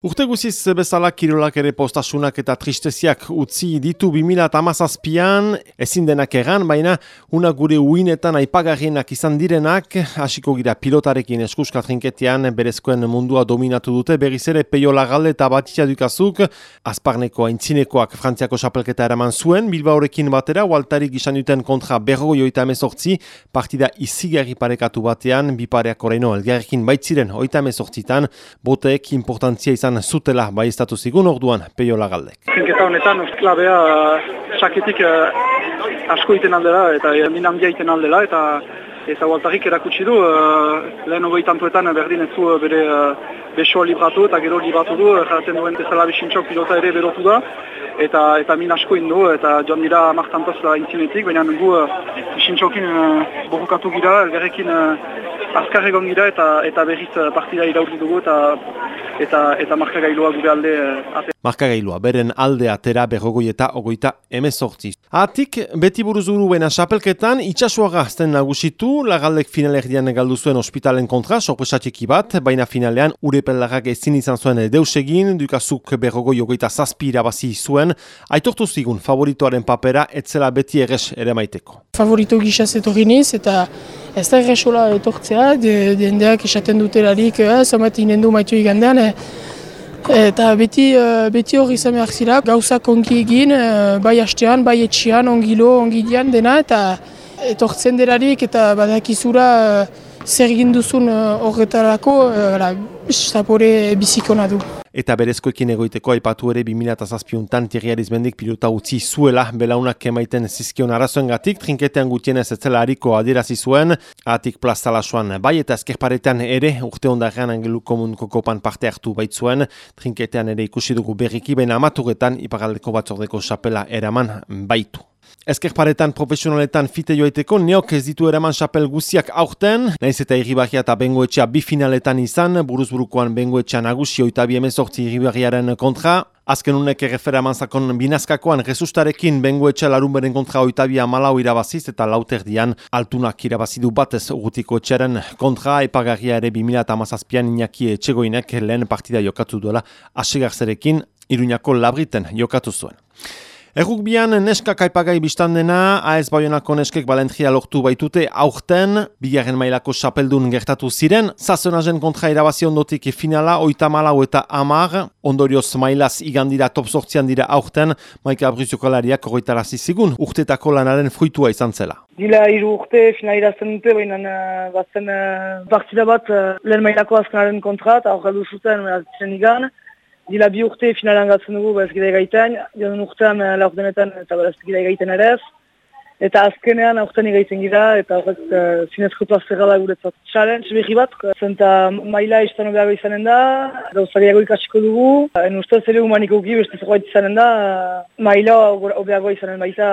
Urte guziz bezala kirolak ere postasunak eta tristeziak utzi ditu 2008an, ezin denak egan, baina una gure uinetan aipagarrienak izan direnak, hasiko gira pilotarekin eskuska trinketean berezkoen mundua dominatu dute, berriz ere peio lagalde eta batia dukazuk, azparneko aintzinekoak frantziako xapelketa eraman zuen, bilbaorekin batera, waltarik izan duten kontra berro joita emezortzi, partida izigarri parekatu batean, bipareak oraino elgarrekin baitziren oita emezortzitan, boteek importantzia izan izan zutela bai estatu zigun orduan peio lagaldek. Zinketa honetan klabea saketik uh, asko iten aldela eta min handia iten aldela eta eta waltarik erakutsi du uh, lehen hogei tantuetan berdin ez du bere uh, besoa libratu eta gero libratu du jarraten duen tezala bisintxok pilota ere berotu da eta eta min asko indu eta joan dira amartantaz da intzinetik baina nugu uh, bisintxokin uh, borukatu gira elgarrekin uh, azkar egon gira eta eta berriz partida iraurri dugu eta eta eta markagailua gure alde uh, Markagailua, beren alde atera berrogoi eta ogoita emezortzi. Atik, beti buruzuru bena xapelketan, itxasuaga azten nagusitu, lagaldek finalerdian galdu zuen ospitalen kontra, sorpresatxeki bat, baina finalean urepelagak ezin izan zuen deus egin, dukazuk berrogoi ogoita zazpi irabazi zuen, aitortu zigun favoritoaren papera, etzela beti erres ere maiteko. Favorito gixaz etoriniz, eta ez da erresola etortzea, diendeak esaten dutelarik, eh, zamat inendu maitu igandean, eh, Eta beti, uh, beti hori izan behar zira, gauzak ongi egin, bai hastean, bai etxean, ongilo, ongidean dena, eta etortzen delarik eta badakizura zer egin duzun horretarako, uh, zapore bizikona du. Eta berezkoekin egoiteko aipatu ere 2008an Thierry Arizmendik pilota utzi zuela belaunak emaiten zizkion arazoen gatik, trinketean gutienez ez zela hariko adirazi zuen, atik plazala soan bai eta ezkerparetan ere urte ondarean angelu komunko kopan parte hartu baitzuen, trinketean ere ikusi dugu berriki, baina amaturetan ipagaldeko batzordeko xapela eraman baitu. Ezkerparetan profesionaletan fite joaiteko neok ez ditu eraman xapel guziak aurten, nahiz eta irribarria eta bengoetxea bi finaletan izan, buruzburukoan bengoetxea nagusi oita bi emezortzi irribarriaren kontra, Azken unek errefera manzakon binazkakoan resustarekin bengoetxe larunberen kontra oitabia malau irabaziz eta lauter dian altunak irabazidu batez urgutiko etxeren kontra epagarria ere 2008an inaki etxegoinek lehen partida jokatu duela asegarzerekin iruñako labriten jokatu zuen. Errukbian neska kaipagai biztan dena, AES Bayonako neskek balentria lortu baitute aurten, bigarren mailako sapeldun gertatu ziren, zazonazen kontra irabazi ondotik finala, oita malau eta amar, ondorioz mailaz igandira top sortzian dira aurten, maika abriziokalariak horretarazi zigun, urtetako lanaren fruitua izan zela. Dila hiru urte finala irazten dute, baina uh, batzen uh, partida bat uh, lehen mailako azkenaren kontra, eta horretu zuten, uh, igan, Dila bi urte finalan gatzen dugu, ba ez gira egaitan, joan urtean uh, laurdenetan eta ba ez egaitan ere ez. Eta azkenean aurten egiten gira, eta horret uh, zinezko plazera da guretzat. Challenge berri bat, zenta maila izan obeago izanen da, gauzariago ikasiko dugu. En uste zer humaniko gi beste zerbait izanen da, maila obeago izanen baita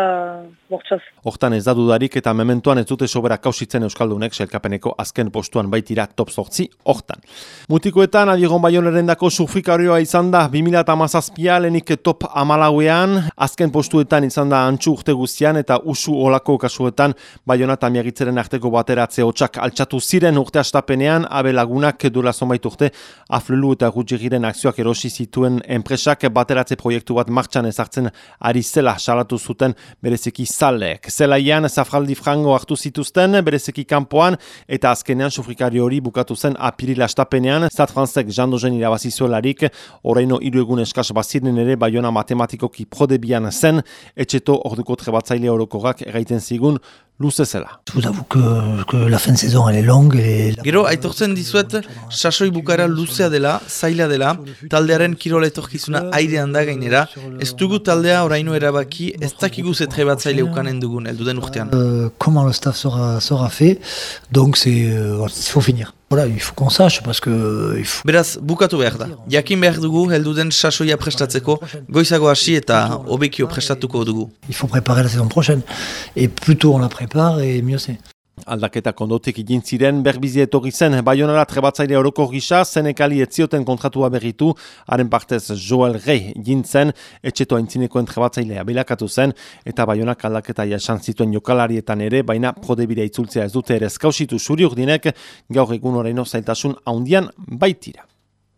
bortxaz. Hortan ez da dudarik eta mementuan ez dute sobera kausitzen Euskaldunek selkapeneko azken postuan baitira top sortzi hortan. Mutikoetan adiegon baioneren dako surfikarioa izan da 2008a lehenik top amalauean, azken postuetan izan da antxu urte guztian eta usu olako kasuetan Baiona eta Miagitzeren arteko bateratze hotxak altxatu ziren urte astapenean, abe lagunak dula zonbait urte aflulu eta gutxigiren akzioak erosi zituen enpresak bateratze proiektu bat martxan ezartzen ari zela salatu zuten berezeki zalek. Zelaian zafraldi frango hartu zituzten berezeki kanpoan eta azkenean sufrikari hori bukatu zen apirila astapenean, Zat Franzek jandozen irabazizuelarik, oraino hiru egun eskaz baziren ere Baiona matematikoki prodebian zen, etxeto orduko trebatzaile orokorak erraiten zigun luze zela. que, que la fin de saison elle est longue. Et... Gero, aitortzen dizuet, sasoi bukara luzea dela, zaila dela, taldearen kirola etorkizuna airean da gainera, ez dugu taldea oraino erabaki, ez dakigu zetre bat zaile ukanen dugun, elduden urtean. Euh, comment le staff sera, sera fait, donc c'est, euh, il faut finir. Voilà, il faut qu'on sache, parce que... Il faut... Beraz, bukatu behar da. Jakin behar dugu, helduden sasoia prestatzeko, goizago hasi eta obekio prestatuko dugu. Il faut préparer la saison prochaine. Et plutôt on la prépare, et mieux c'est. Aldaketa kondotik egin ziren berbizi etorri zen Bayonara trebatzaile oroko gisa zenekali etzioten kontratua berritu haren partez Joel Rey gintzen etxeto haintzinekoen trebatzailea bilakatu zen eta Bayonak aldaketa jasan zituen jokalarietan ere baina prodebira itzultzea ez dute ere eskausitu suri urdinek gaur egun horreino zailtasun haundian baitira.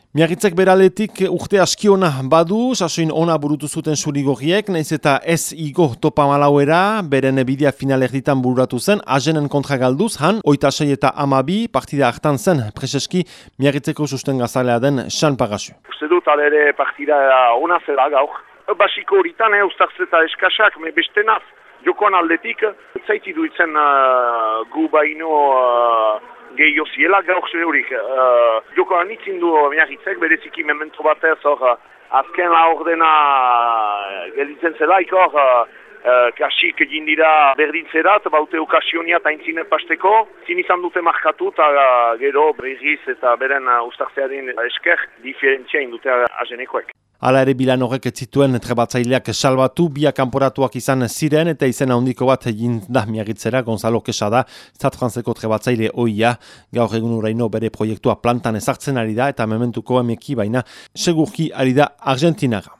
Miagitzek beraletik urte askiona badu, sasoin ona burutu zuten surigorriek, nahiz eta ez igo topa malauera, beren bidea final erditan bururatu zen, azenen kontra galduz, han, oita sei eta amabi, partida hartan zen, preseski, miagitzeko susten gazalea den, san pagasu. Uste dut, alere partida ona zela gaur. Basiko horitan, eh, eta eskasak, me beste naz, jokoan aldetik, zaiti duitzen uh, gu baino uh, gehiago ziela gaur zehurik. Uh, joko anitzin du miagitzek, bereziki memento batez hor, uh, azken la ordena uh, gelditzen zelaik hor, uh, kasik egin dira berdintzerat, baute okasionia eta intzine pasteko, zin izan dute markatu eta uh, gero berriz eta beren uh, ustartzearen esker diferentzia indute azenekoek. Hala ere bilan horrek ez zituen trebatzaileak salbatu, biak kanporatuak izan ziren eta izena handiko bat egin da miagitzera, Gonzalo Kesa da, Zat Frantzeko trebatzaile oia, gaur egun uraino bere proiektua plantan ezartzen ari da eta mementuko emeki baina segurki ari da Argentinara.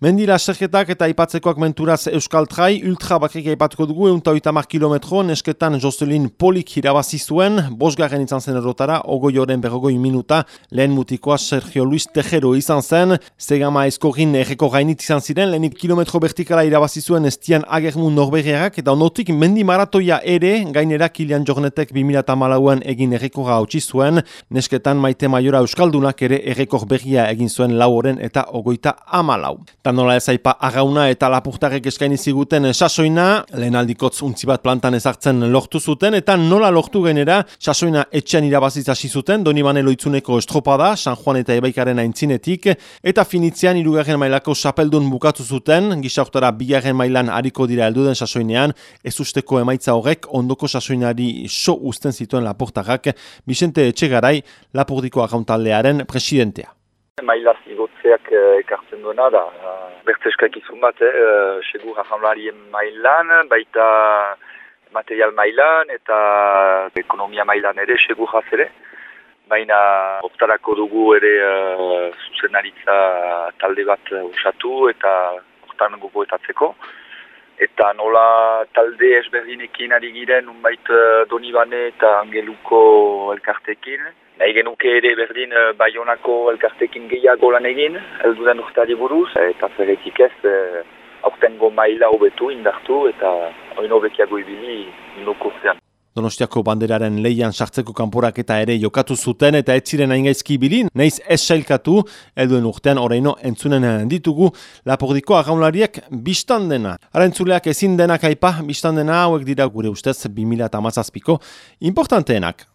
Mendila serketak eta aipatzekoak menturaz Euskal Trai, ultra bakrik aipatuko dugu, eunta oitamak kilometro, nesketan Joselin Polik irabazi zuen, bosgarren izan zen erotara, ogoi oren berrogoi minuta, lehen mutikoa Sergio Luis Tejero izan zen, zegama eskorin erreko gainit izan ziren, lehenik kilometro vertikala irabazi zuen estian agermu norberriak, eta onotik mendi maratoia ere, gainera Kilian Jornetek 2008an egin errekora hautsi zuen, nesketan maite maiora Euskaldunak ere errekor berria egin zuen lauren eta ogoita amalau nola ez aipa agauna eta lapurtarek eskaini ziguten sasoina, lehen aldikotz untzi bat plantan ezartzen lortu zuten, eta nola lortu genera sasoina etxean irabazitz hasi zuten, doni bane loitzuneko estropada, San Juan eta Ebaikaren aintzinetik, eta finitzean irugarren mailako sapeldun bukatu zuten, gisauktara bigarren mailan hariko dira elduden sasoinean, ez usteko emaitza horrek ondoko sasoinari so usten zituen lapurtarrak, Vicente Etxegarai, lapurdiko agauntaldearen presidentea. Mailaz igotzeak ekartzen duena da, bertzeskak izun bat, eh, segur ahamlarien mailan, baita material mailan eta ekonomia mailan ere segur ere. Baina optarako dugu ere uh, zuzenaritza talde bat usatu eta hortan gogoetatzeko. Eta nola talde ezberdinekin ari giren, unbait uh, Donibane eta Angeluko elkartekin. Nahi genuke ere berdin uh, Bayonako elkartekin gehiago lan egin, elduden urtari buruz, eta zerretik ez, uh, aurtengo maila hobetu indartu eta oino bekiago ibili minuko urtean. Donostiako banderaren leian sartzeko kanporak eta ere jokatu zuten eta ez ziren bilin, neiz ez sailkatu, elduen urtean oraino entzunen ditugu lapordiko agaunlariak biztan dena. Ara entzuleak ezin denak aipa biztan dena hauek dira gure ustez 2000 ko importanteenak.